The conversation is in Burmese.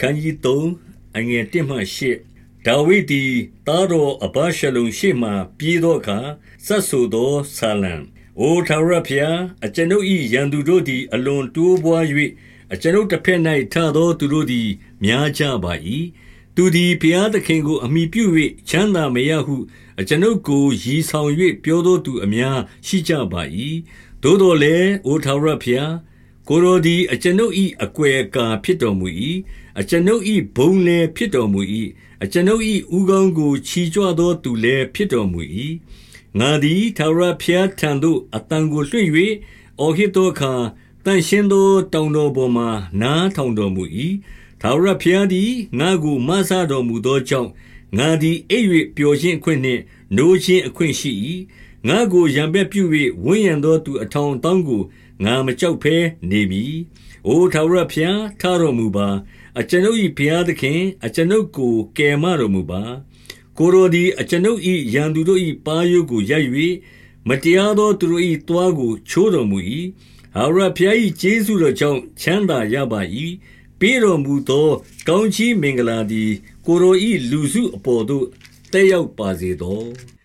ခန်းကြီး3အငယ်1မှ8ဒါဝိဒ်သည်သားတော်အဘရှလုံရှေ့မှပြေးသောအခါစတ်ဆိုသောဆာလံအိုထာဝရဖျားအကျွန်ုပ်၏ရန်သူတို့သည် အလွန်တိုးပွား၍အကျွန်ုပ်တစ်ဖက်၌ထသောသူတို့သည် များကြပါ၏သူသည်ဘုရားသခင်ကိုအမိပြု၍ချမ်းသာမရဟု အကျွန်ုပ်ကိုရည်ဆောင်၍ပြောသောသူအများရှိကြပါ၏သို့တော်လည်းအိုထာဝရဘုရား ကိုယ်တော်သည် အကျွန်ုပ်၏အကွယ်အကာဖြစ်တော်မူ၏အကျွန်ုပ်၏ဘုံလည်းဖြစ်တော်မူ၏အကျွန်ုပ်၏ဥကောင်းကို ချီကြွသောသူလည်း ဖြစ်တော်မူ၏ငါသည် ထာဝရဘုရားထံသို့အတန်ကိုလွှင့်၍အော်ဟစ်သောအခါတန်ရှင်းသော တောင်တော်ပေါ်မှာ နားထောင်တော်မူ၏ထာဝရဘုရားသည် ငါကိုမဆတော်မူသောကြောင့် ငါသည် အိပ်၍ပျော်ခြင်းအခွင့်နှင့် နိုးခြင်းအခွင့်ရှိ၏ ငါကိုရံပက်ပြု၍ဝန်းရံသောသူအထောင်တောင်းကိုငါမကြောက်ဘဲနေမည်။အိုထာဝရဘုရားထတော်မူပါ။အကျွန်ုပ်၏ဘုရားသခင်အကျွန်ုပ်ကိုကယ်မတော်မူပါ။ကိုယ်တော်သည်အကျွန်ုပ်၏ရန်သူတို့၏ပါးရိုးကိုရိုက်၍မတရားသောသူတို့၏သွားကိုချိုးတော်မူ၏။ထာဝရဘုရား၏ကျေးဇူးတော်ကြောင့်ချမ်းသာရပါ၏။ပေးတော်မူသော ကောင်းချီးမင်္ဂလာသည် ကိုယ်တော်၏လူစုအပေါ်သို့တက်ရောက်ပါစေသော။